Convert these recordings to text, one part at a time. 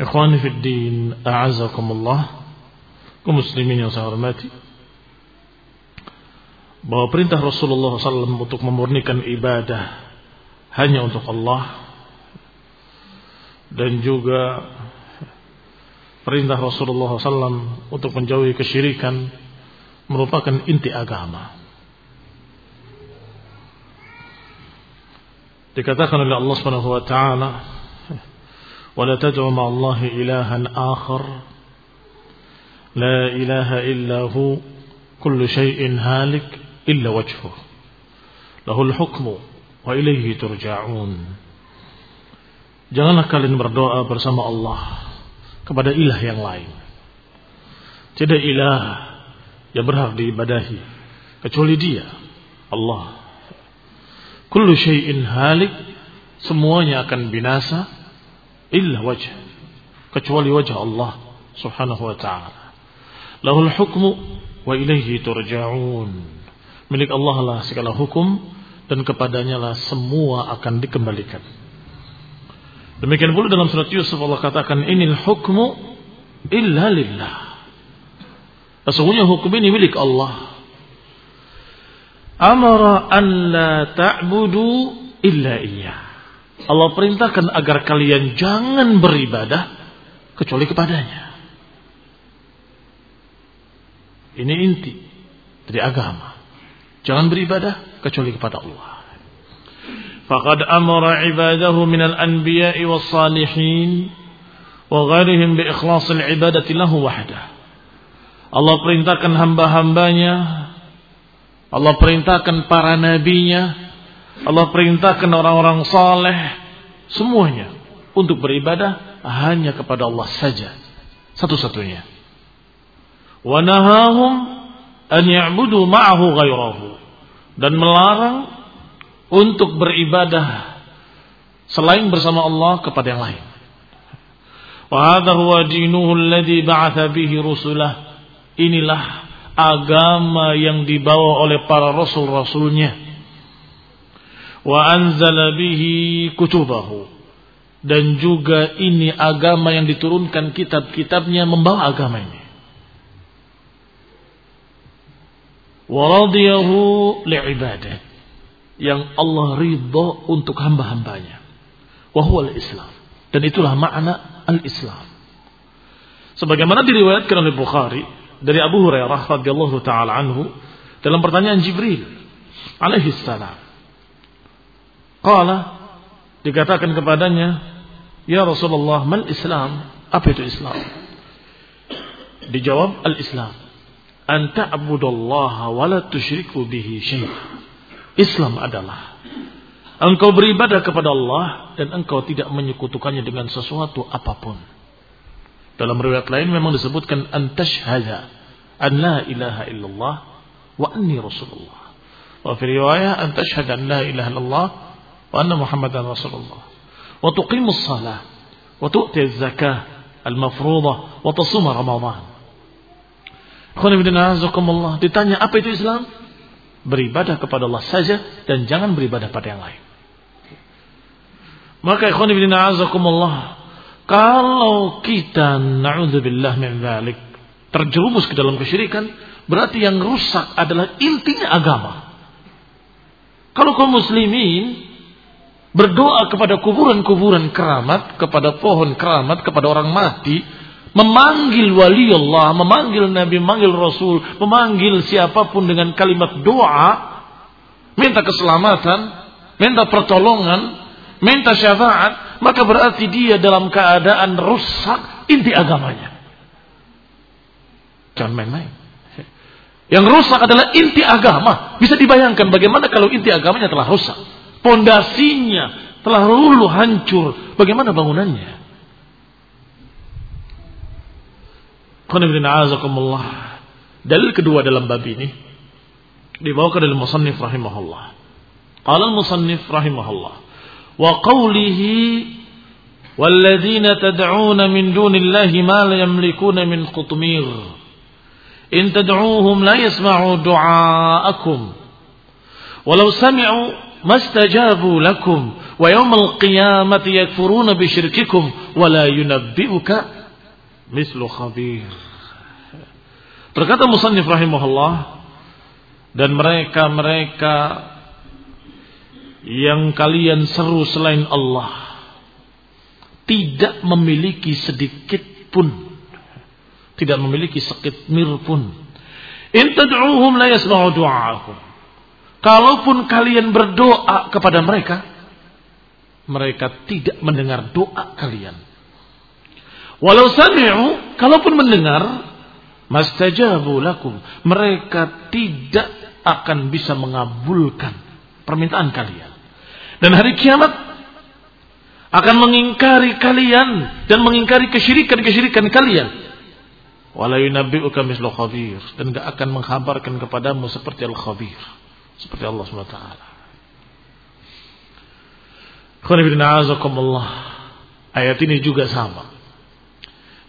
Ikhwani fi din, a'azakumullah, kaum muslimin yang saya hormati. Bahwa perintah Rasulullah SAW untuk memurnikan ibadah hanya untuk Allah dan juga perintah Rasulullah SAW untuk menjauhi kesyirikan merupakan inti agama. Dikatakan oleh Allah Subhanahu wa taala ولا تدعو مع الله إلها آخر لا إله إلا هو كل شيء هالك إلا وجهه له الحكم وإليه ترجعون Janganlah kalian berdoa bersama Allah kepada ilah yang lain. Tidak ilah yang berhak diibadahi kecuali Dia, Allah. Kullu syai'in halik, semuanya akan binasa illa wajh kecuali wajah Allah subhanahu wa ta'ala. Lahul hukmu wa ilaihi turja'un. Milik Allah lah segala hukum dan kepadanya lah semua akan dikembalikan. Demikian pula dalam surat Yusuf Allah katakan inil hukmu illa lillah. Sesungguhnya hukum ini milik Allah. Amara an la ta'budu illa iyyah Allah perintahkan agar kalian jangan beribadah kecuali kepadanya. Ini inti dari agama. Jangan beribadah kecuali kepada Allah. Faqad amara ibadahu minal anbiya'i was salihin wa ghairihim bi ikhlasil ibadati lahu. Allah perintahkan hamba-hambanya Allah perintahkan para nabinya Allah perintahkan orang-orang saleh semuanya untuk beribadah hanya kepada Allah saja satu-satunya. Wa nahahum an ya'budu ma'ahu ghairahu dan melarang untuk beribadah selain bersama Allah kepada yang lain. Wa hadha huwa dinuhu alladhi ba'atha bihi. Inilah agama yang dibawa oleh para rasul-rasulnya wa anzala bihi kutubahu. Dan juga ini agama yang diturunkan kitab-kitabnya membawa agama ini wa radiyahu li'ibadah yang Allah ridha untuk hamba-hambanya. Wa huwa al-islam dan itulah makna al-islam. Sebagaimana diriwayatkan oleh Bukhari dari Abu Hurairah radhiyallahu taala anhu dalam pertanyaan Jibril alaihi salam Qala dikatakan kepadanya, "Ya Rasulullah, mal Islam?" Apa itu Islam? Dijawab al-Islam. an ta'budallaha wa la tusyriku bihi syai'a. Islam adalah engkau beribadah kepada Allah dan engkau tidak menyekutukannya dengan sesuatu apa pun. Dalam riwayat lain memang disebutkan an tashhada an la ilaha illallah wa anni rasulullah. Wa fi riwayah an tashhada an la ilaha illallah muhammadan rasulullah. Wa tuqimus salah wa tu'ti az-zakah al-mafruḍah wa tasum ramadan. Ditanya apa itu Islam? Beribadah kepada Allah saja dan jangan beribadah pada yang lain. Maka ikhwan ibn azakumullah kalau kita na'udzubillah min dzalik terjerumus ke dalam kesyirikan berarti yang rusak adalah intinya agama. Kalau kaum muslimin berdoa kepada kuburan-kuburan keramat, kepada pohon keramat, kepada orang mati, memanggil wali Allah, memanggil Nabi, memanggil Rasul, memanggil siapa pun dengan kalimat doa, minta keselamatan, minta pertolongan, minta syafaat, maka berarti dia dalam keadaan rusak inti agamanya. Jangan main-main. Yang rusak adalah inti agama. Bisa dibayangkan bagaimana kalau inti agamanya telah rusak Pondasinya telah luluh hancur. Bagaimana bangunannya? Dalil kedua dalam bab ini dibawakan oleh musannif rahimahullah. Qala al-musannif rahimahullah wa qawlihi والذين تدعون من دون الله ما لا يملكون من قطمير إن تدعوهم لا يسمعوا دعاءكم ولو سمعوا mastajabu lakum wa yawmal qiyamati yakfuruna bi syirkikum wa la yunabbi'uka mislu khabir. Berkata musannif rahimahullah dan mereka-mereka yang kalian seru selain Allah tidak memiliki sedikit pun tidak memiliki sekit mir pun in tad'uhum la yasma'u du'aakum kalaupun kalian berdoa kepada mereka mereka tidak mendengar doa kalian Walau sami'u, kalaupun mendengar, mastajabu lakum. Mereka tidak akan bisa mengabulkan permintaan kalian. Dan hari kiamat akan mengingkari kalian dan mengingkari kesyirikan-kesyirikan kalian. Wala yunabbi'uka mislu khabir dan tidak akan menghabarkan kepadamu seperti al-khabir, seperti Allah SWT. Ayat ini juga sama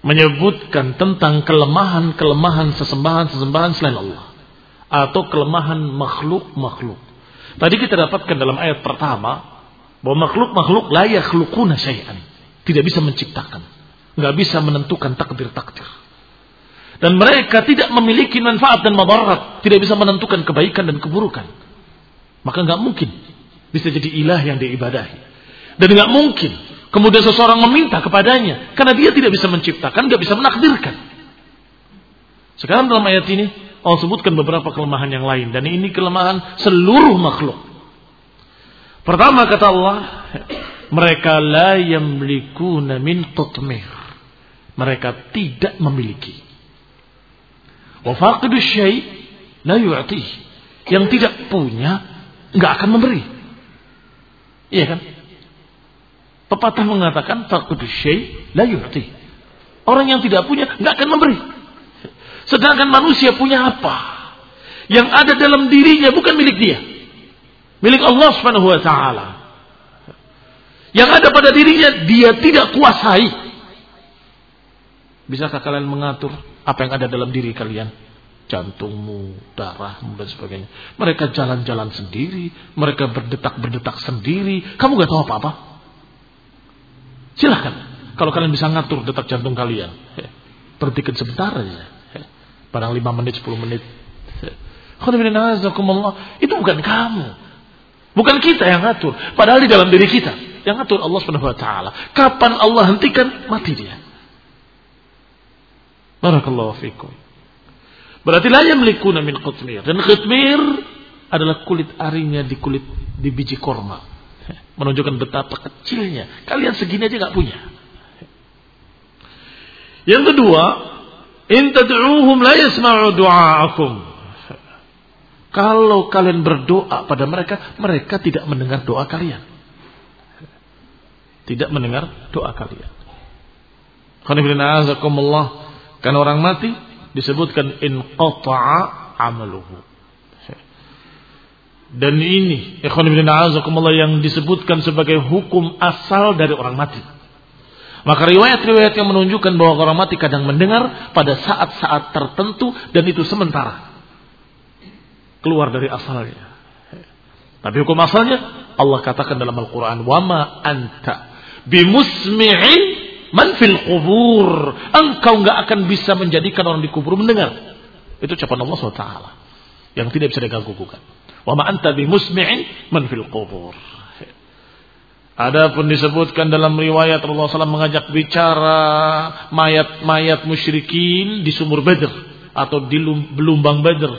menyebutkan tentang kelemahan-kelemahan sesembahan-sesembahan selain Allah atau kelemahan makhluk-makhluk. Tadi kita dapatkan dalam ayat pertama bahwa makhluk-makhluk layak yakhluquna syai'an, tidak bisa menciptakan, nggak bisa menentukan takdir-takdir. Dan mereka tidak memiliki manfaat dan madarat, tidak bisa menentukan kebaikan dan keburukan. Maka nggak mungkin bisa jadi ilah yang diibadahi. Dan nggak mungkin Kemudian seseorang meminta kepadanya. Karena dia tidak bisa menciptakan, tidak bisa menakdirkan. Sekarang dalam ayat ini, Allah sebutkan beberapa kelemahan yang lain. Dan ini kelemahan seluruh makhluk. Pertama kata Allah, mereka la yamlikuna min tutmir. Mereka tidak memiliki. Wa faqidu syai' la yu'ti. Yang tidak punya, nggak akan memberi. Iya kan? Pepatah mengatakan fakudu syai la yu'ti. Orang yang tidak punya nggak akan memberi. Sedangkan manusia punya apa? Yang ada dalam dirinya bukan milik dia. Milik Allah Subhanahu wa taala. Yang ada pada dirinya dia tidak kuasai. Bisakah kalian mengatur apa yang ada dalam diri kalian? Jantungmu, darahmu dan sebagainya. Mereka jalan-jalan sendiri, mereka berdetak-berdetak sendiri. Kamu gak tahu apa-apa. Silahkan. Kalau kalian bisa ngatur detak jantung kalian. Berhentikan sebentar aja. Padahal 5 menit, 10 menit. Itu bukan kamu. Bukan kita yang ngatur. Padahal di dalam diri kita. Yang ngatur Allah ta'ala. Kapan Allah hentikan, mati dia. Barakallahu fikum. Berarti la yamlikuna min qutmir. Dan qutmir adalah kulit arinya di kulit di biji korma. Menunjukkan betapa kecilnya. Kalian segini aja nggak punya. Yang kedua, In tad'uuhum la yasma'u du'aakum. Kalau kalian berdoa pada mereka, mereka tidak mendengar doa kalian. Tidak mendengar doa kalian. Karena orang mati disebutkan in qata'a amaluhu. Dan ini ikhwan yang disebutkan sebagai hukum asal dari orang mati. Maka riwayat-riwayat yang menunjukkan bahwa orang mati kadang mendengar pada saat-saat tertentu dan itu sementara. Keluar dari asalnya. Tapi hukum asalnya Allah katakan dalam Al-Quran. Wama anta bimusmi'in man fil kubur. Engkau nggak akan bisa menjadikan orang di kubur mendengar. Itu ucapan Allah SWT. Yang tidak bisa diganggu-gugat. Wa ma anta bimusmi'in man fil qubur. Adapun disebutkan dalam riwayat Rasulullah SAW mengajak bicara mayat-mayat musyrikin di sumur Badr atau di belumbang Badr.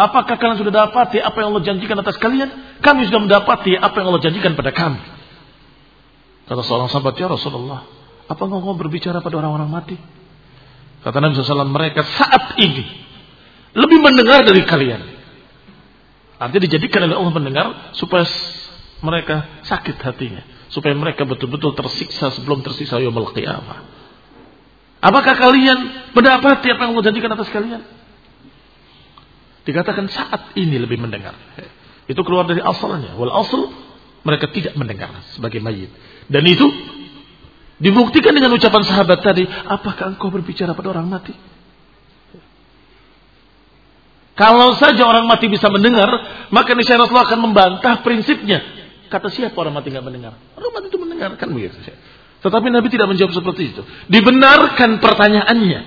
Apakah kalian sudah dapati apa yang Allah janjikan atas kalian? Kami sudah mendapati apa yang Allah janjikan pada kami. Kata seorang sahabat, ya Rasulullah, apa engkau berbicara pada orang-orang mati? Kata Nabi SAW, mereka saat ini lebih mendengar dari kalian. Artinya dijadikan oleh Allah mendengar supaya mereka sakit hatinya. Supaya mereka betul-betul tersiksa sebelum tersiksa yaumul qiyamah. Apakah kalian mendapati apa yang Allah janjikan atas kalian? Dikatakan saat ini lebih mendengar. Itu keluar dari asalnya. Wal asal mereka tidak mendengar sebagai mayit. Dan itu dibuktikan dengan ucapan sahabat tadi. Apakah engkau berbicara pada orang mati? Kalau saja orang mati bisa mendengar, maka niscaya Rasulullah akan membantah prinsipnya. Kata siapa orang mati nggak mendengar? Orang mati itu mendengar kan begitu. Tetapi Nabi tidak menjawab seperti itu. Dibenarkan pertanyaannya.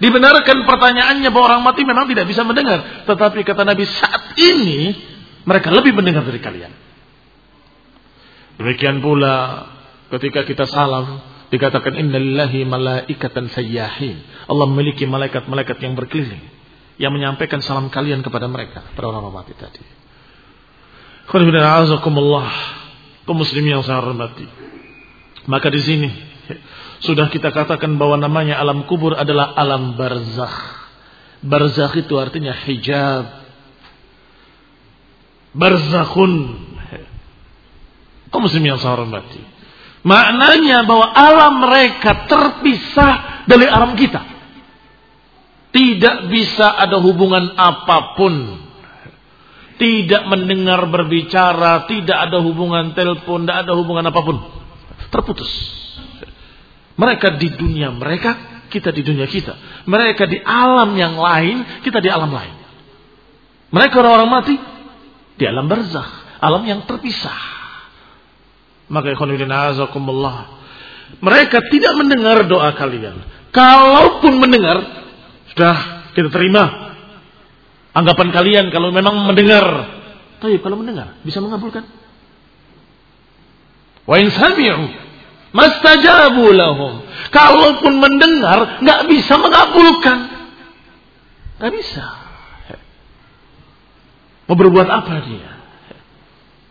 Dibenarkan pertanyaannya bahwa orang mati memang tidak bisa mendengar. Tetapi kata Nabi saat ini mereka lebih mendengar dari kalian. Demikian pula ketika kita salam dikatakan innalillahi malaikatan sayyahin. Allah memiliki malaikat-malaikat yang berkeliling yang menyampaikan salam kalian kepada mereka, para orang mati tadi. kaum muslimin yang saya hormati. Maka di sini sudah kita katakan bahwa namanya alam kubur adalah alam barzakh. Barzakh itu artinya hijab. Barzakhun. Kaum muslimin yang saya hormati. Maknanya bahwa alam mereka terpisah dari alam kita. Tidak bisa ada hubungan apa pun. Tidak mendengar berbicara, tidak ada hubungan telepon, tidak ada hubungan apa pun. Terputus. Mereka di dunia mereka, kita di dunia kita. Mereka di alam yang lain, kita di alam lain. Mereka orang-orang mati di alam barzah, alam yang terpisah. Maka ikhwanudina azakumullah. Mereka tidak mendengar doa kalian. Kalaupun mendengar, sudah kita terima anggapan kalian kalau memang mendengar. Tapi kalau mendengar bisa mengabulkan. Wa in mastajabu lahum. Kalaupun mendengar nggak bisa mengabulkan. Nggak bisa. Mau berbuat apa dia?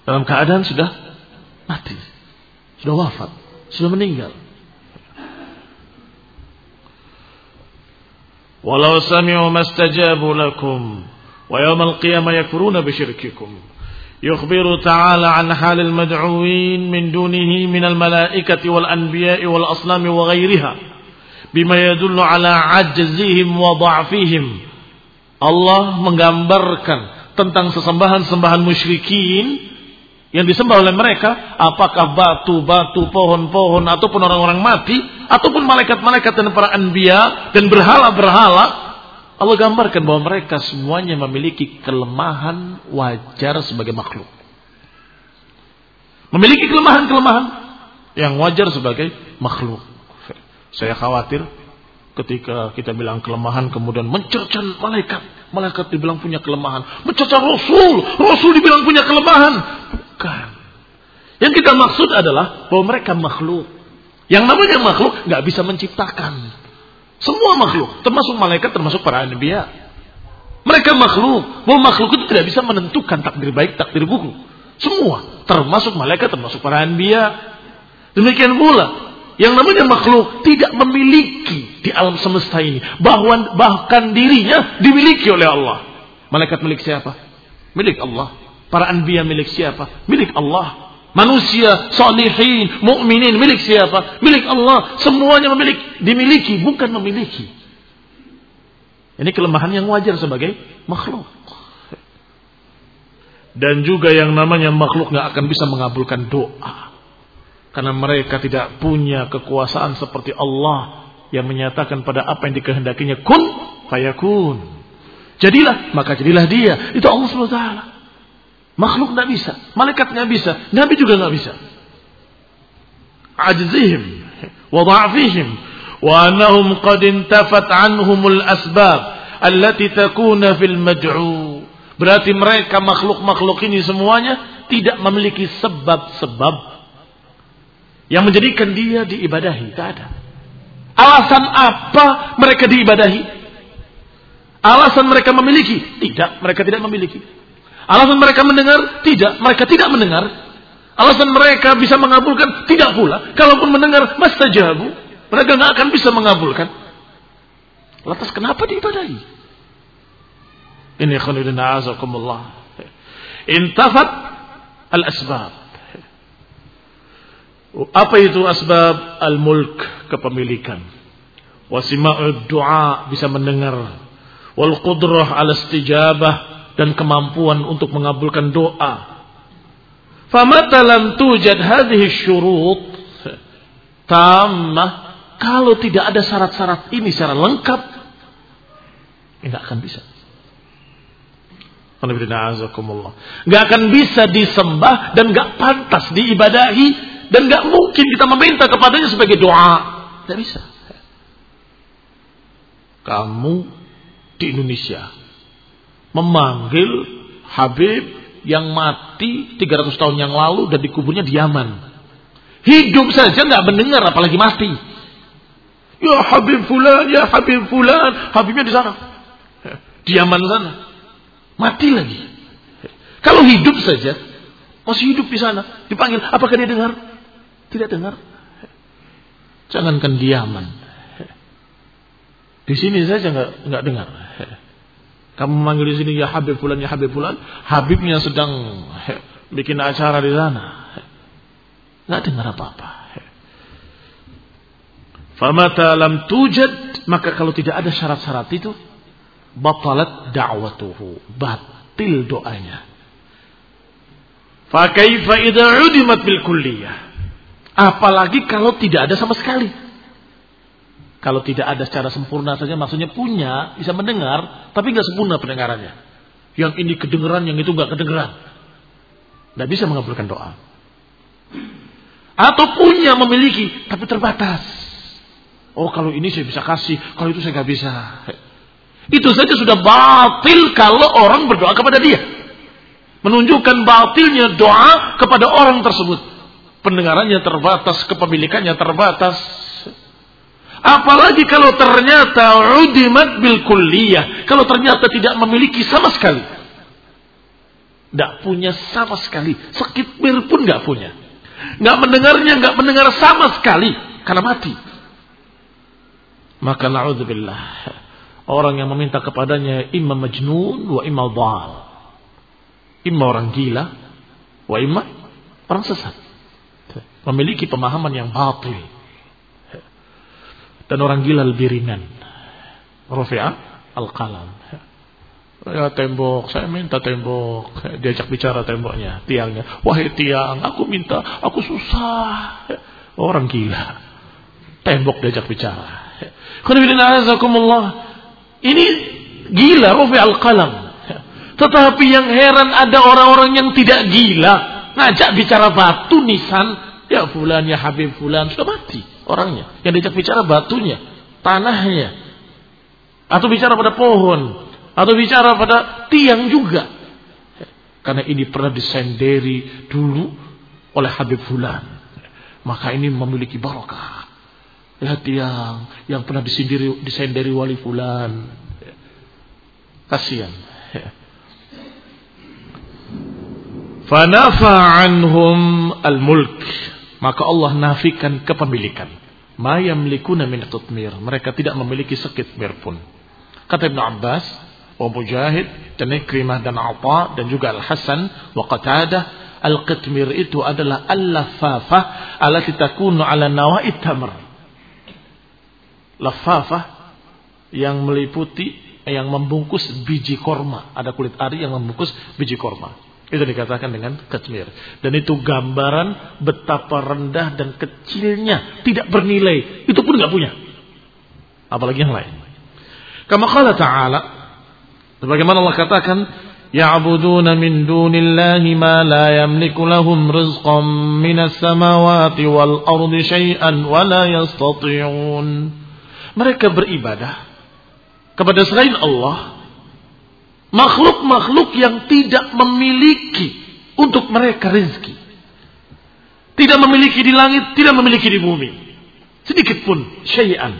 Dalam keadaan sudah mati. Sudah wafat. Sudah meninggal. ولو سمعوا ما استجابوا لكم ويوم القيامة يكفرون بشرككم يخبر تعالى عن حال المدعوين من دونه من الملائكة والأنبياء والأصنام وغيرها بما يدل على عجزهم وضعفهم Allah menggambarkan tentang sesembahan-sembahan musyrikin yang disembah oleh mereka apakah batu-batu, pohon-pohon ataupun orang-orang mati ataupun malaikat-malaikat dan para anbiya dan berhala-berhala Allah gambarkan bahwa mereka semuanya memiliki kelemahan wajar sebagai makhluk. Memiliki kelemahan-kelemahan yang wajar sebagai makhluk. Saya khawatir ketika kita bilang kelemahan kemudian mencerca malaikat. Malaikat dibilang punya kelemahan. Mencerca Rasul. Rasul dibilang punya kelemahan. Yang kita maksud adalah bahwa mereka makhluk. Yang namanya makhluk nggak bisa menciptakan. Semua makhluk, termasuk malaikat, termasuk para nabiya. Mereka makhluk. Bahwa makhluk itu tidak bisa menentukan takdir baik, takdir buruk. Semua, termasuk malaikat, termasuk para nabiya. Demikian pula Yang namanya makhluk tidak memiliki di alam semesta ini. Bahwa, bahkan dirinya dimiliki oleh Allah. Malaikat milik siapa? Milik Allah. Para anbiya milik siapa? Milik Allah. Manusia, salihin, mukminin milik siapa? Milik Allah. Semuanya memiliki, dimiliki, bukan memiliki. Ini kelemahan yang wajar sebagai makhluk. Dan juga yang namanya makhluk nggak akan bisa mengabulkan doa. Karena mereka tidak punya kekuasaan seperti Allah yang menyatakan pada apa yang dikehendakinya kun fayakun. Jadilah, maka jadilah dia. Itu Allah SWT. Makhluk tidak bisa, malaikat tidak bisa, nabi juga tidak bisa. Ajzihim wa dha'fihim wa annahum qad intafat anhumul asbab allati takuna fil maj'u. Berarti mereka makhluk-makhluk ini semuanya tidak memiliki sebab-sebab yang menjadikan dia diibadahi. Tidak ada. Alasan apa mereka diibadahi? Alasan mereka memiliki? Tidak, mereka tidak memiliki. Alasan mereka mendengar? Tidak, mereka tidak mendengar. Alasan mereka bisa mengabulkan? Tidak pula. Kalaupun mendengar, mastajabu. Mereka nggak akan bisa mengabulkan. Lantas kenapa diibadahi? Ini khonidina azakumullah. Intafat al-asbab. Apa itu asbab al-mulk kepemilikan? Wasima'ud du'a bisa mendengar. Wal qudrah al istijabah dan kemampuan untuk mengabulkan doa. Famata lam tujad hadhihi syurut tamah kalau tidak ada syarat-syarat ini secara lengkap tidak akan bisa. Nggak akan bisa disembah dan nggak pantas diibadahi dan nggak mungkin kita meminta kepadanya sebagai doa. Tidak bisa. Kamu di Indonesia memanggil Habib yang mati 300 tahun yang lalu dan dikuburnya di Yaman. Hidup saja nggak mendengar apalagi mati. Ya Habib Fulan, ya Habib Fulan. Habibnya di sana. Di Yaman sana. Mati lagi. Kalau hidup saja, masih hidup di sana. Dipanggil, apakah dia dengar? Tidak dengar. Jangankan diaman. Di sini saja nggak nggak dengar. Kamu manggil di sini ya Habib Fulan ya Habib Fulan, Habibnya sedang bikin acara di sana. Nggak dengar apa-apa. Famata lam tujad maka kalau tidak ada syarat-syarat itu batalat da'watuhu, batil doanya. Fa kaifa udimat bil kulliyah? Apalagi kalau tidak ada sama sekali. Kalau tidak ada secara sempurna saja maksudnya punya, bisa mendengar, tapi nggak sempurna pendengarannya. Yang ini kedengeran, yang itu nggak kedengeran. Nggak bisa mengabulkan doa. Atau punya, memiliki, tapi terbatas. Oh kalau ini saya bisa kasih, kalau itu saya nggak bisa. Itu saja sudah batil kalau orang berdoa kepada dia. Menunjukkan batilnya doa kepada orang tersebut pendengarannya terbatas, kepemilikannya terbatas. Apalagi kalau ternyata udimat bil kulliyah, kalau ternyata tidak memiliki sama sekali. Tidak punya sama sekali, sekipir pun nggak punya. Nggak mendengarnya, nggak mendengar sama sekali karena mati. Maka naudzubillah. Orang yang meminta kepadanya imam majnun wa imam dhal. Imam orang gila wa imam orang sesat memiliki pemahaman yang batil. Dan orang gila lebih ringan. Rafi'a al-qalam. Ya tembok, saya minta tembok. Diajak bicara temboknya, tiangnya. Wahai tiang, aku minta, aku susah. Orang gila. Tembok diajak bicara. Ini gila, Rafi al-qalam. Tetapi yang heran ada orang-orang yang tidak gila. Ngajak bicara batu nisan Ya fulan, ya Habib fulan sudah mati orangnya. Yang diajak bicara batunya, tanahnya. Atau bicara pada pohon, atau bicara pada tiang juga. Karena ini pernah disenderi dulu oleh Habib fulan. Maka ini memiliki barokah. Ya tiang yang pernah disendiri, disenderi wali fulan. Kasihan. Fanafa anhum al-mulk maka Allah nafikan kepemilikan. ma yamlikuna min qitmir. Mereka tidak memiliki sekitmir pun. Kata Ibn Abbas, wa Mujahid dan Ikrimah dan Atha dan juga Al-Hasan wa Qatadah Al-qitmir itu adalah al-lafafah allati takunu ala nawa'id tamr. Lafafah yang meliputi yang membungkus biji korma. Ada kulit ari yang membungkus biji korma. Itu dikatakan dengan kecmir. Dan itu gambaran betapa rendah dan kecilnya. Tidak bernilai. Itu pun nggak punya. Apalagi yang lain. Kama kala ta'ala. Sebagaimana Allah katakan. Ya'buduna min dunillahi ma la yamliku lahum rizqan minas samawati wal ardi syai'an wa la yastati'un. Mereka beribadah kepada selain Allah Makhluk-makhluk yang tidak memiliki untuk mereka rezeki. Tidak memiliki di langit, tidak memiliki di bumi. Sedikit pun syai'an.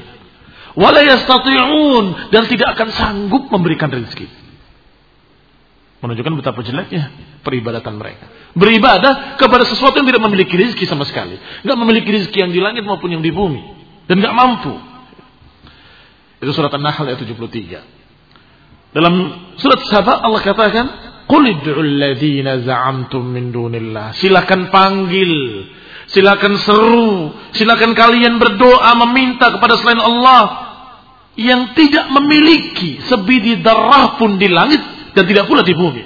Wala yastati'un dan tidak akan sanggup memberikan rezeki. Menunjukkan betapa jeleknya peribadatan mereka. Beribadah kepada sesuatu yang tidak memiliki rezeki sama sekali. Tidak memiliki rezeki yang di langit maupun yang di bumi. Dan tidak mampu. Itu surat An-Nahl ayat 73. Dalam surat Sabah Allah katakan, "Qul id'ul ladzina za'amtum min dunillah." Silakan panggil, silakan seru, silakan kalian berdoa meminta kepada selain Allah yang tidak memiliki sebidi darah pun di langit dan tidak pula di bumi.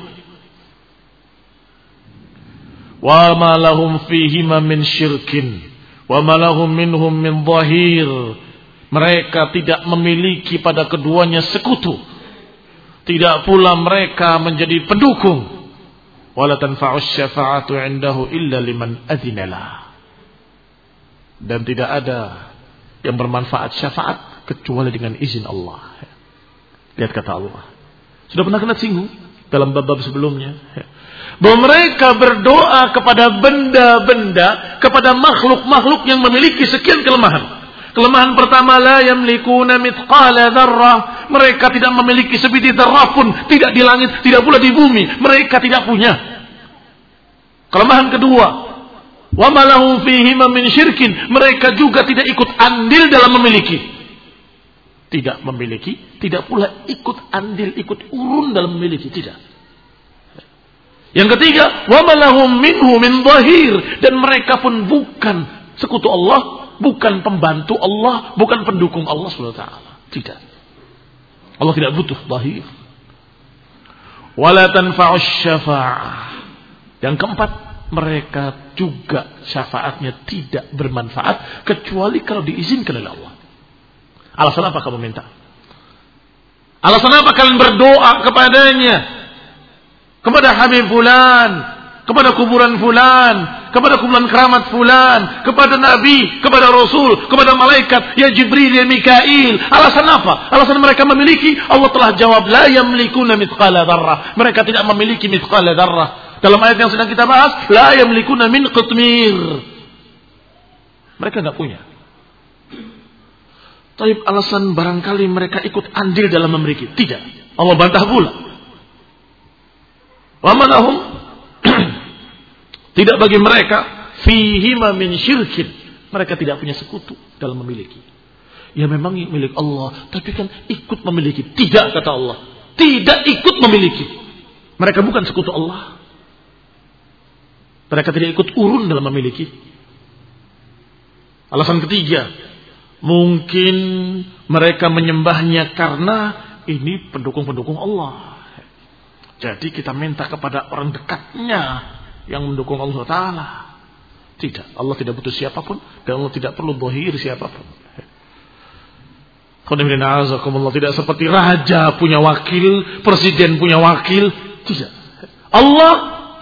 Wa ma lahum fihi min syirkin wa ma lahum minhum min dhahir. Mereka tidak memiliki pada keduanya sekutu tidak pula mereka menjadi pendukung. Wala tanfa'us syafa'atu indahu illa liman adzinala. Dan tidak ada yang bermanfaat syafaat kecuali dengan izin Allah. Lihat kata Allah. Sudah pernah kena singgung dalam bab-bab sebelumnya. Bahwa mereka berdoa kepada benda-benda, kepada makhluk-makhluk yang memiliki sekian kelemahan. Kelemahan pertama la yamlikuna mithqala dzarrah. Mereka tidak memiliki sebiji dzarrah pun, tidak di langit, tidak pula di bumi. Mereka tidak punya. Kelemahan kedua, wa malahum fihi min syirkin. Mereka juga tidak ikut andil dalam memiliki. Tidak memiliki, tidak pula ikut andil, ikut urun dalam memiliki, tidak. Yang ketiga, wa malahum minhu min zahir dan mereka pun bukan sekutu Allah bukan pembantu Allah, bukan pendukung Allah SWT. Tidak. Allah tidak butuh zahir. Yang keempat, mereka juga syafaatnya tidak bermanfaat kecuali kalau diizinkan oleh Allah. Alasan apa kamu minta? Alasan apa kalian berdoa kepadanya? Kepada Habib Fulan, kepada kuburan fulan, kepada kuburan keramat fulan, kepada nabi, kepada rasul, kepada malaikat, ya Jibril, ya Mikail. Alasan apa? Alasan mereka memiliki Allah telah jawab la yamlikuna mithqala dzarrah. Mereka tidak memiliki mithqala dzarrah. Dalam ayat yang sedang kita bahas, la yamlikuna min qitmir. Mereka enggak punya. Tapi alasan barangkali mereka ikut andil dalam memiliki. Tidak. Allah bantah pula. Wa manahum tidak bagi mereka fihima min syirkin. Mereka tidak punya sekutu dalam memiliki. Ya memang milik Allah, tapi kan ikut memiliki. Tidak kata Allah. Tidak ikut memiliki. Mereka bukan sekutu Allah. Mereka tidak ikut urun dalam memiliki. Alasan ketiga, mungkin mereka menyembahnya karena ini pendukung-pendukung Allah. Jadi kita minta kepada orang dekatnya yang mendukung Allah Ta'ala. Tidak. Allah tidak butuh siapa pun. Dan Allah tidak perlu bohir siapa pun. Allah tidak seperti raja punya wakil, presiden punya wakil. Tidak. Allah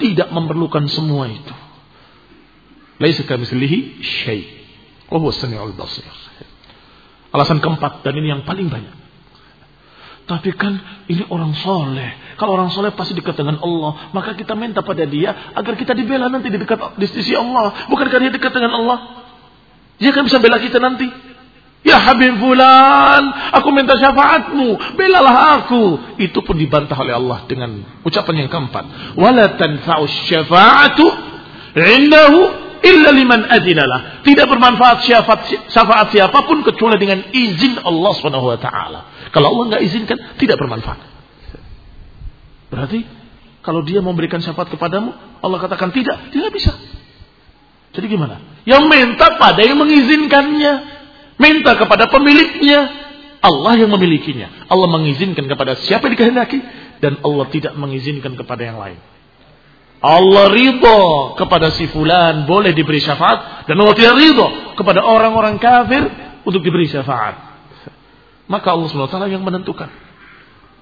tidak memerlukan semua itu. Basir. Alasan keempat dan ini yang paling banyak. Tapi kan ini orang soleh. Kalau orang soleh pasti dekat dengan Allah. Maka kita minta pada dia agar kita dibela nanti di dekat di sisi Allah. Bukankah dia dekat dengan Allah? Dia kan bisa bela kita nanti. Ya Habib Fulan, aku minta syafaatmu, belalah aku. Itu pun dibantah oleh Allah dengan ucapan yang keempat. Wala syafa'atu indahu illa liman adinalah. Tidak bermanfaat syafaat, syafaat siapa pun kecuali dengan izin Allah Subhanahu wa taala. Kalau Allah nggak izinkan, tidak bermanfaat. Berarti kalau dia memberikan syafaat kepadamu, Allah katakan tidak, tidak bisa. Jadi gimana? Yang minta pada yang mengizinkannya. Minta kepada pemiliknya. Allah yang memilikinya. Allah mengizinkan kepada siapa yang dikehendaki. Dan Allah tidak mengizinkan kepada yang lain. Allah ridho kepada si fulan boleh diberi syafaat dan Allah tidak ridho kepada orang-orang kafir untuk diberi syafaat. Maka Allah SWT yang menentukan.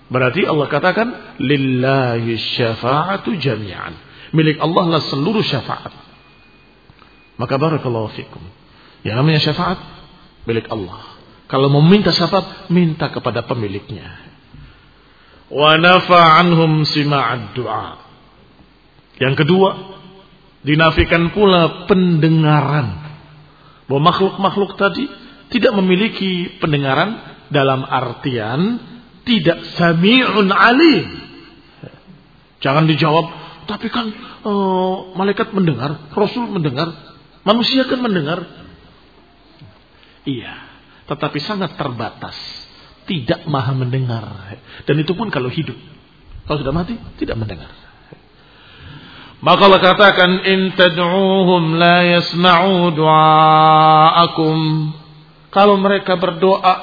Berarti Allah katakan lillahi syafa'atu jami'an. Milik Allah lah seluruh syafaat. Maka barakallahu fikum. Yang namanya syafaat milik Allah. Kalau mau minta syafaat, minta kepada pemiliknya. Wa nafa'anhum sima'ad du'a. Yang kedua, dinafikan pula pendengaran. Bahwa makhluk-makhluk tadi tidak memiliki pendengaran dalam artian tidak sami'un alim. Jangan dijawab, tapi kan uh, malaikat mendengar, Rasul mendengar, manusia kan mendengar. Iya, tetapi sangat terbatas. Tidak maha mendengar. Dan itu pun kalau hidup. Kalau sudah mati, tidak mendengar. Maka Allah katakan in tad'uuhum la yasma'u du'aakum. Kalau mereka berdoa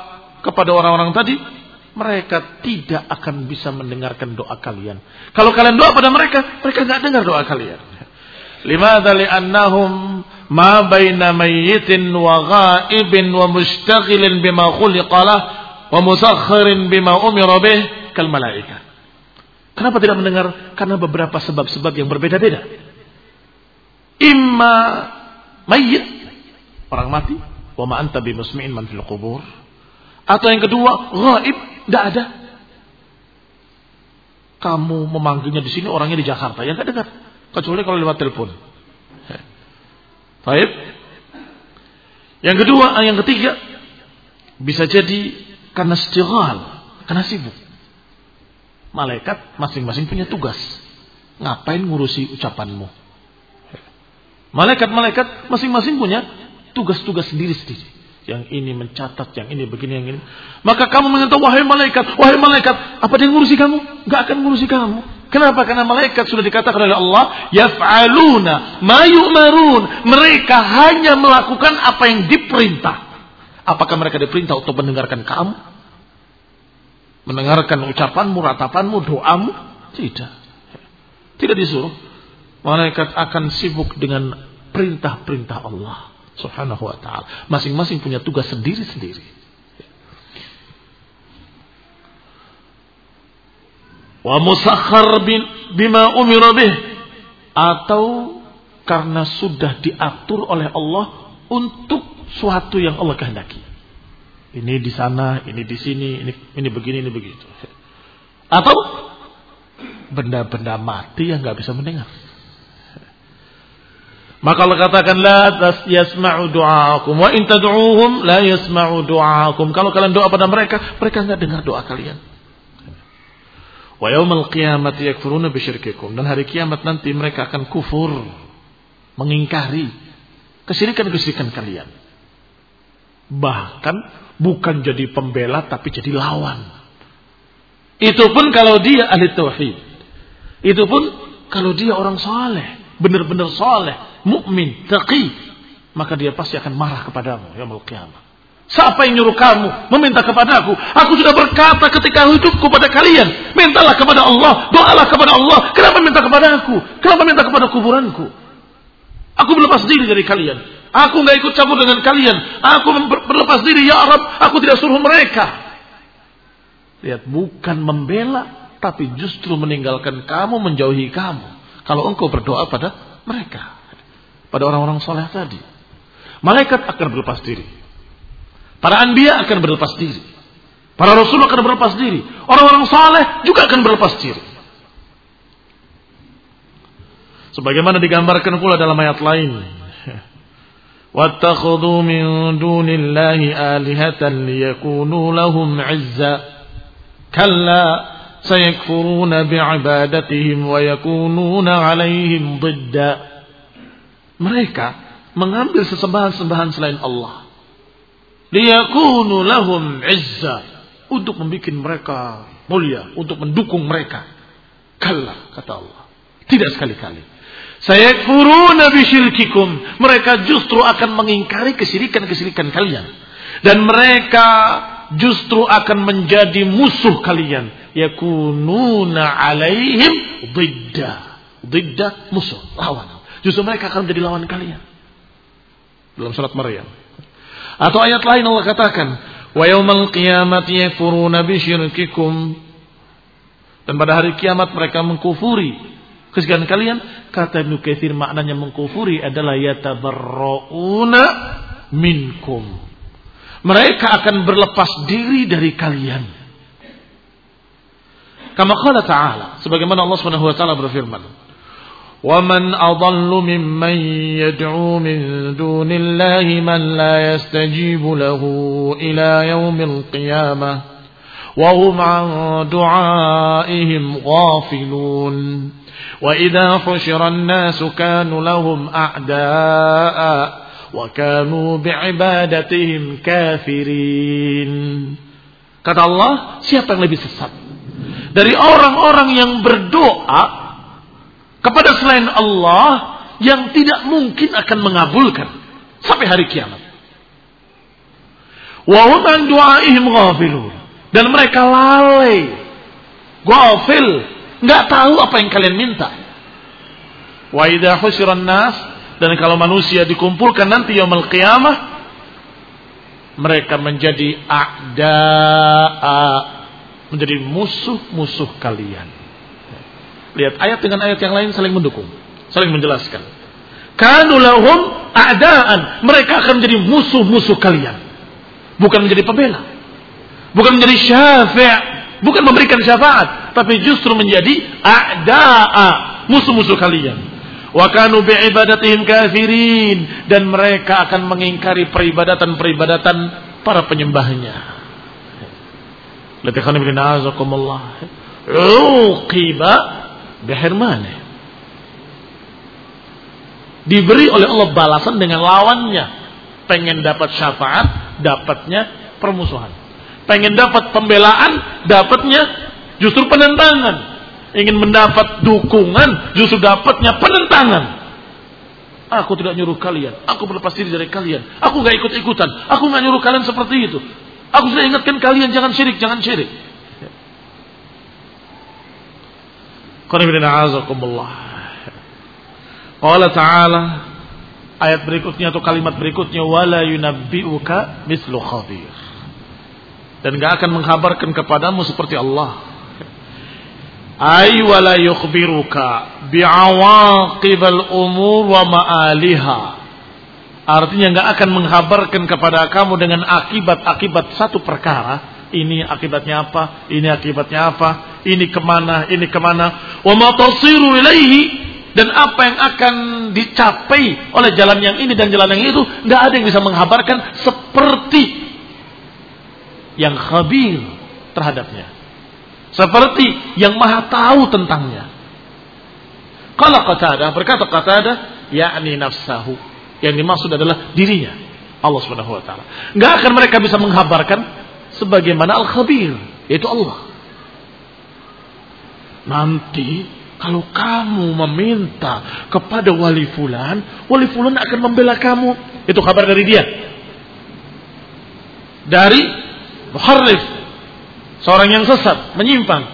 kepada orang-orang tadi, mereka tidak akan bisa mendengarkan doa kalian. Kalau kalian doa pada mereka, mereka nggak dengar doa kalian. Limadha li'annahum ma baina mayyitin wa ghaibin wa mustaghilin bima khuliqalah wa musakhirin bima umira bih kal malaikat. Kenapa tidak mendengar? Karena beberapa sebab-sebab yang berbeda-beda. Imma mayit, orang mati, wa ma anta bimusmi'in man fil qubur. Atau yang kedua, gaib, tidak ada. Kamu memanggilnya di sini, orangnya di Jakarta, yang tidak dengar. Kecuali kalau lewat telepon. Baik. Yang kedua, yang ketiga, bisa jadi karena istighal, karena sibuk malaikat masing-masing punya tugas. Ngapain ngurusi ucapanmu? Malaikat-malaikat masing-masing punya tugas-tugas sendiri-sendiri. Yang ini mencatat, yang ini begini, yang ini. Maka kamu mengatakan, wahai malaikat, wahai malaikat, apa yang ngurusi kamu? Gak akan ngurusi kamu. Kenapa? Karena malaikat sudah dikatakan oleh Allah, yaf'aluna ma yu'marun. Mereka hanya melakukan apa yang diperintah. Apakah mereka diperintah untuk mendengarkan kamu? Mendengarkan ucapanmu, ratapanmu, doamu? Tidak. Tidak disuruh. Malaikat akan sibuk dengan perintah-perintah Allah Subhanahu wa taala. Masing-masing punya tugas sendiri-sendiri. Wa musakhar bima umira bih atau karena sudah diatur oleh Allah untuk suatu yang Allah kehendaki. Ini di sana, ini di sini, ini ini begini, ini begitu. Atau benda-benda mati yang nggak bisa mendengar. Maka Allah katakan la yasma'u du'aakum wa in tad'uuhum la yasma'u du'aakum. Kalau kalian doa pada mereka, mereka nggak dengar doa kalian. Wa yaumal qiyamati yakfuruna bisyirkikum. Dan hari kiamat nanti mereka akan kufur, mengingkari kesyirikan-kesyirikan kalian. Bahkan bukan jadi pembela tapi jadi lawan. Itu pun kalau dia ahli tauhid. Itu pun kalau dia orang saleh, benar-benar saleh, mukmin, taqi, maka dia pasti akan marah kepadamu yaumul qiyamah. Siapa yang nyuruh kamu meminta kepada aku? Sudah berkata ketika hidupku pada kalian. Mintalah kepada Allah. Doalah kepada Allah. Kenapa minta kepada aku? Kenapa minta kepada kuburanku? Aku berlepas diri dari kalian. Aku nggak ikut campur dengan kalian. Aku berlepas diri ya Arab. Aku tidak suruh mereka. Lihat, bukan membela, tapi justru meninggalkan kamu, menjauhi kamu. Kalau engkau berdoa pada mereka, pada orang-orang soleh tadi, malaikat akan berlepas diri. Para anbiya akan berlepas diri. Para rasul akan berlepas diri. Orang-orang soleh juga akan berlepas diri. Sebagaimana digambarkan pula dalam ayat lain. واتخذوا من دون الله آلهة ليكونوا لهم عزا كلا سيكفرون بعبادتهم ويكونون عليهم ضدا. mereka mengambil sesembahan-sembahan selain Allah. liyakunu lahum izza untuk membuat mereka mulia. Untuk mendukung mereka. kalla kata Allah. Tidak sekali-kali. Saya nabi syirkikum. Mereka justru akan mengingkari kesirikan-kesirikan kalian. Dan mereka justru akan menjadi musuh kalian. Yakununa alaihim didda. Didda musuh, lawan. Justru mereka akan menjadi lawan kalian. Dalam surat Maryam. Atau ayat lain Allah katakan, "Wa yaumal qiyamati yakfuruna bi syirkikum." Dan pada hari kiamat mereka mengkufuri Kesekian kalian kata Ibnu Katsir maknanya mengkufuri adalah yatabarrauna minkum. Mereka akan berlepas diri dari kalian. Kama qala ta'ala, sebagaimana Allah Subhanahu wa taala berfirman, "Wa man adallu mimman yad'u min dunillahi man la yastajibu lahu ila yaumil qiyamah wa hum 'an du'aihim ghafilun." وإذا حشر الناس كانوا لهم أعداء وكانوا بعبادتهم كافرين Kata Allah, siapa yang lebih sesat? Dari orang-orang yang berdoa kepada selain Allah yang tidak mungkin akan mengabulkan sampai hari kiamat. Wa hum an du'aihim ghafilun. Dan mereka lalai. Ghafil, nggak tahu apa yang kalian minta. Wa idza nas dan kalau manusia dikumpulkan nanti yaumul qiyamah mereka menjadi a'da'a menjadi musuh-musuh kalian. Lihat ayat dengan ayat yang lain saling mendukung, saling menjelaskan. Kanulahum a'daan. Mereka akan menjadi musuh-musuh kalian. Bukan menjadi pembela. Bukan menjadi syafi' bukan memberikan syafaat, tapi justru menjadi a'da'a, musuh-musuh kalian. Wa kanu bi'ibadatihim kafirin dan mereka akan mengingkari peribadatan-peribadatan para penyembahnya. Latihan bin azakumullah. Uqiba Bihirmane. Diberi oleh Allah balasan dengan lawannya. Pengen dapat syafaat, dapatnya permusuhan. Pengen dapat pembelaan, dapatnya justru penentangan. Ingin mendapat dukungan, justru dapatnya penentangan. Aku tidak nyuruh kalian. Aku berlepas diri dari kalian. Aku gak ikut-ikutan. Aku gak nyuruh kalian seperti itu. Aku sudah ingatkan kalian jangan syirik, jangan syirik. Allah Ta'ala ayat berikutnya atau kalimat berikutnya wala yunabbi'uka mislu khabir. Dan gak akan menghabarkan kepadamu seperti Allah. Ay wala yukhbiruka umur wa. Artinya gak akan menghabarkan kepada kamu dengan akibat-akibat satu perkara ini akibatnya apa, ini akibatnya apa, ini ke mana, ini ke mana. Wa dan apa yang akan dicapai oleh jalan yang ini dan jalan yang itu, nggak ada yang bisa menghabarkan seperti yang khabir terhadapnya. Seperti yang maha tahu tentangnya. Kalau kata ada berkata kata ada yakni nafsahu. Yang dimaksud adalah dirinya. Allah Subhanahu wa taala. Enggak akan mereka bisa menghabarkan sebagaimana al-khabir, yaitu Allah. Nanti kalau kamu meminta kepada wali fulan, wali fulan akan membela kamu. Itu kabar dari dia. Dari muharrif, seorang yang sesat, menyimpang.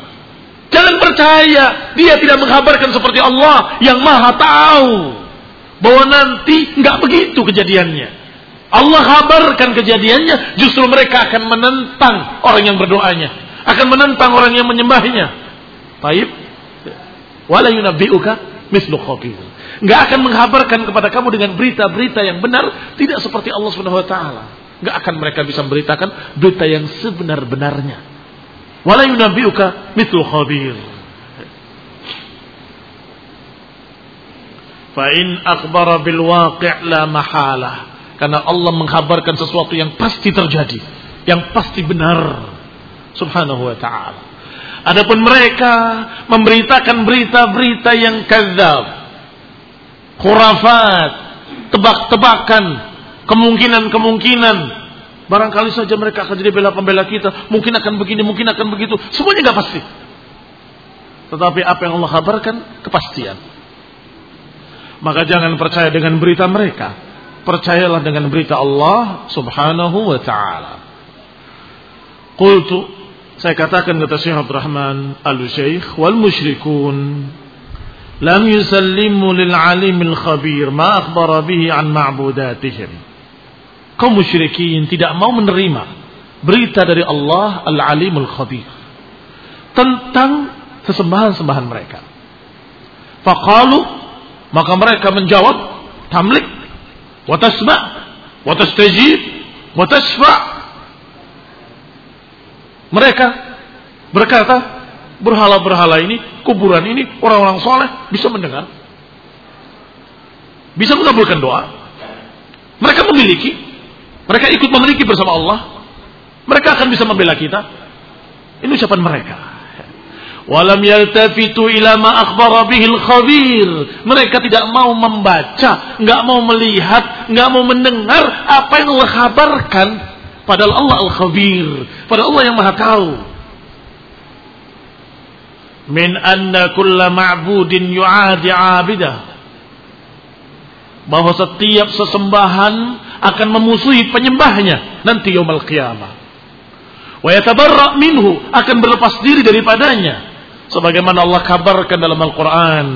Jangan percaya, dia tidak mengkabarkan seperti Allah yang maha tahu. Bahwa nanti nggak begitu kejadiannya. Allah kabarkan kejadiannya, justru mereka akan menentang orang yang berdoanya, akan menentang orang yang menyembahnya. Baik, wala yunabbi'uka mislu akan menghabarkan kepada kamu dengan berita-berita yang benar, tidak seperti Allah Subhanahu wa taala. Enggak akan mereka bisa memberitakan berita yang sebenar-benarnya. Wala yunabbi'uka mislu khabir. Fa in akhbara bil waqi' la mahalah karena Allah menghabarkan sesuatu yang pasti terjadi. Yang pasti benar. Subhanahu wa ta'ala. Adapun mereka memberitakan berita-berita yang kadzab. Khurafat. tebak-tebakan, kemungkinan-kemungkinan. Barangkali saja mereka akan jadi bela pembela kita, mungkin akan begini, mungkin akan begitu. Semuanya nggak pasti. Tetapi apa yang Allah kabarkan kepastian. Maka jangan percaya dengan berita mereka. Percayalah dengan berita Allah Subhanahu wa taala. Qultu saya katakan kata Syekh Abdurrahman Al-Syekh wal musyrikun lam yusallimu lil alimil khabir ma akhbara bihi an ma'budatihim. Kaum musyrikin tidak mau menerima berita dari Allah Al-Alimul Khabir tentang sesembahan-sembahan mereka. Faqalu maka mereka menjawab tamlik wa tasma wa tastajib wa tasfa' Mereka berkata, berhala-berhala ini, kuburan ini, orang-orang soleh bisa mendengar. Bisa mengabulkan doa. Mereka memiliki. Mereka ikut memiliki bersama Allah. Mereka akan bisa membela kita. Ini ucapan mereka. Walam yaltafitu ila ma akhbara bihil khabir. Mereka tidak mau membaca, nggak mau melihat, nggak mau mendengar apa yang Allah kabarkan Padahal Allah Al-Khabir. Padahal Allah yang Maha Tahu. Min anna kulla ma'budin yu'adi 'abidah bahwa setiap sesembahan akan memusuhi penyembahnya nanti yaumul qiyamah. Wa yatabarra minhu akan berlepas diri daripadanya sebagaimana Allah kabarkan dalam Al-Qur'an.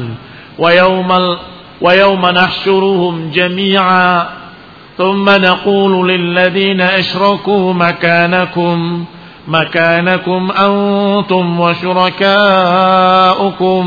Wa yaumal wa yauma nahsyuruhum jami'a thumma naqulu lil ladzina asyraku makanakum makanakum antum wa syurakaukum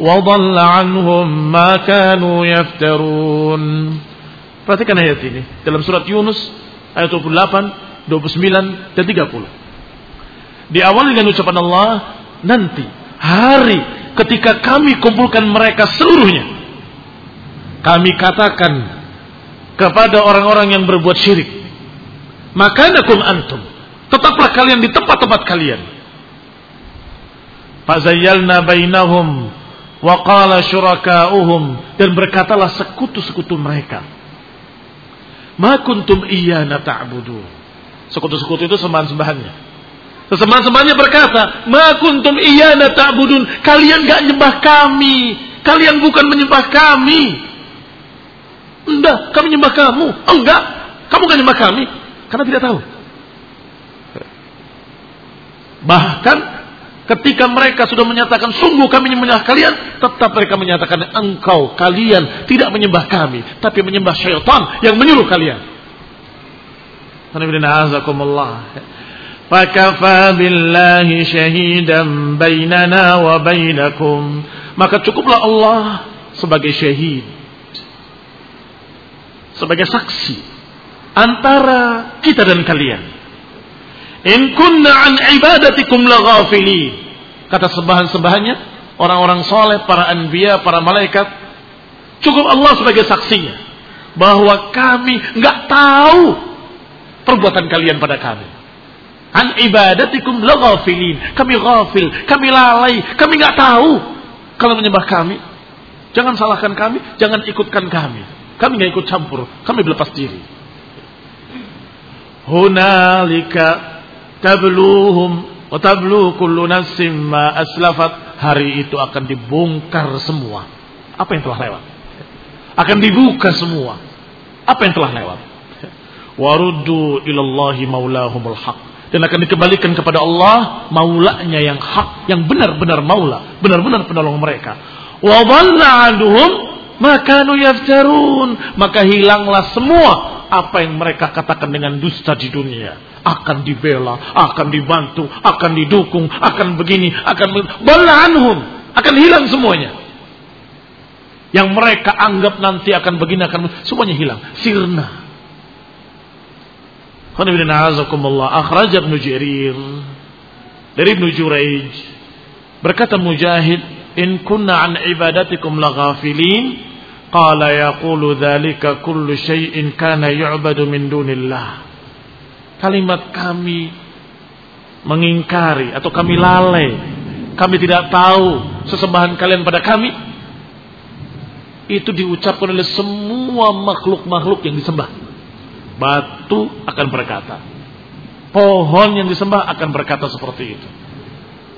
وضل عنهم ما كانوا يفترون Perhatikan ayat ini dalam surat Yunus ayat 28, 29 dan 30. Di awal dengan ucapan Allah, nanti hari ketika kami kumpulkan mereka seluruhnya. Kami katakan kepada orang-orang yang berbuat syirik. Maka nakum antum. Tetaplah kalian di tempat-tempat kalian. Fazayyalna bainahum wa qala syuraka'uhum dan berkatalah sekutu-sekutu mereka. Ma kuntum iyyana ta'budu. Sekutu-sekutu itu sembahan-sembahannya. Sesembahan-sembahannya berkata, "Ma kuntum iyyana ta'budun." Kalian enggak nyembah kami. Kalian bukan menyembah kami. Enggak, kami nyembah kamu. Enggak, kamu kan nyembah kami. Karena tidak tahu. Bahkan ketika mereka sudah menyatakan sungguh kami menyembah kalian, tetap mereka menyatakan engkau, kalian tidak menyembah kami, tapi menyembah syaitan yang menyuruh kalian. Billahi syahidan bainana wa bainakum. Maka cukuplah Allah sebagai syahid sebagai saksi antara kita dan kalian. In kunna an ibadatikum laghafilin. Kata sembahan-sembahannya, orang-orang soleh, para anbiya, para malaikat, cukup Allah sebagai saksinya bahwa kami nggak tahu perbuatan kalian pada kami. An ibadatikum laghafilin. Kami ghafil, kami lalai, kami nggak tahu kalau menyembah kami. Jangan salahkan kami, jangan ikutkan kami. Kami nggak ikut campur, kami berlepas diri. Hunalika tabluhum wa tablu kullu nafsin ma aslafat. Hari itu akan dibongkar semua. Apa yang telah lewat? Akan dibuka semua. Apa yang telah lewat? Waruddu ilallahi maulahumul haq. Dan akan dikembalikan kepada Allah maulanya yang hak, yang benar-benar maula, benar-benar penolong mereka. Wa dhalla maka yaftarun maka hilanglah semua apa yang mereka katakan dengan dusta di dunia akan dibela akan dibantu akan didukung akan begini akan anhum akan hilang semuanya. Yang mereka anggap nanti akan begini akan semuanya hilang. Sirna. Akhraj Ibn Jarir. Dari Ibn Juraij berkata Mujahid in kunna an ibadatikum laghafilin qala yaqulu dhalika kullu syai'in kana yu'badu min dunillah kalimat kami mengingkari atau kami lalai kami tidak tahu sesembahan kalian pada kami itu diucapkan oleh semua makhluk-makhluk yang disembah batu akan berkata pohon yang disembah akan berkata seperti itu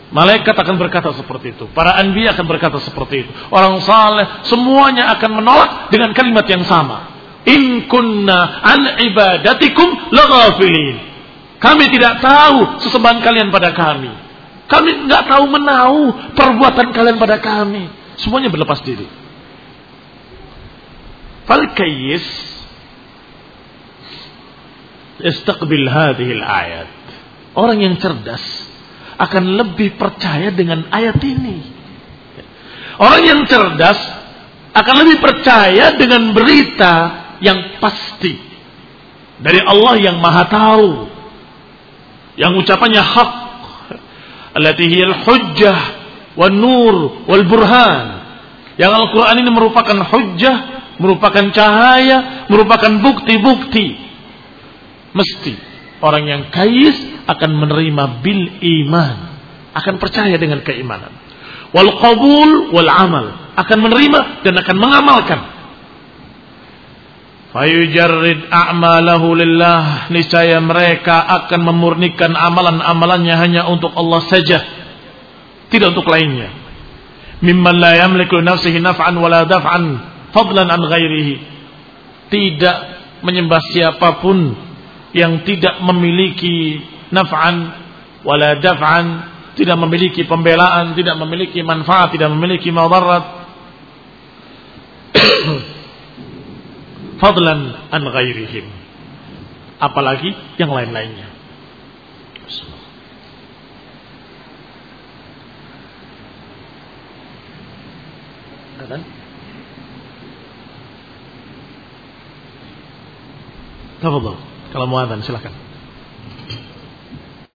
Malaikat akan berkata seperti itu. Para anbiya akan berkata seperti itu. Orang saleh semuanya akan menolak dengan kalimat yang sama. In kunna an ibadatikum laghafilin. Kami tidak tahu sesembahan kalian pada kami. Kami nggak tahu menahu perbuatan kalian pada kami. Semuanya berlepas diri. Fal kayyis istaqbil hadhihi ayat Orang yang cerdas akan lebih percaya dengan ayat ini. Orang yang cerdas akan lebih percaya dengan berita yang pasti dari Allah yang Maha Tahu. Yang ucapannya hak. Allati hujjah wan nur wal burhan. Yang Al-Qur'an ini merupakan hujjah, merupakan cahaya, merupakan bukti-bukti. Mesti orang yang kais akan menerima bil iman, akan percaya dengan keimanan. Wal qabul wal amal, akan menerima dan akan mengamalkan. Fayujarrid a'malahu lillah, niscaya mereka akan memurnikan amalan-amalannya hanya untuk Allah saja, tidak untuk lainnya. Mimman la yamliku nafsihi naf'an wala daf'an fadlan an ghairihi. Tidak menyembah siapa pun yang tidak memiliki naf'an wala daf'an, tidak memiliki pembelaan, tidak memiliki manfaat, tidak memiliki madarat. Fadlan an ghairihim. Apalagi yang lain-lainnya. Kan? Tafadhal. Kalau mau adzan silakan.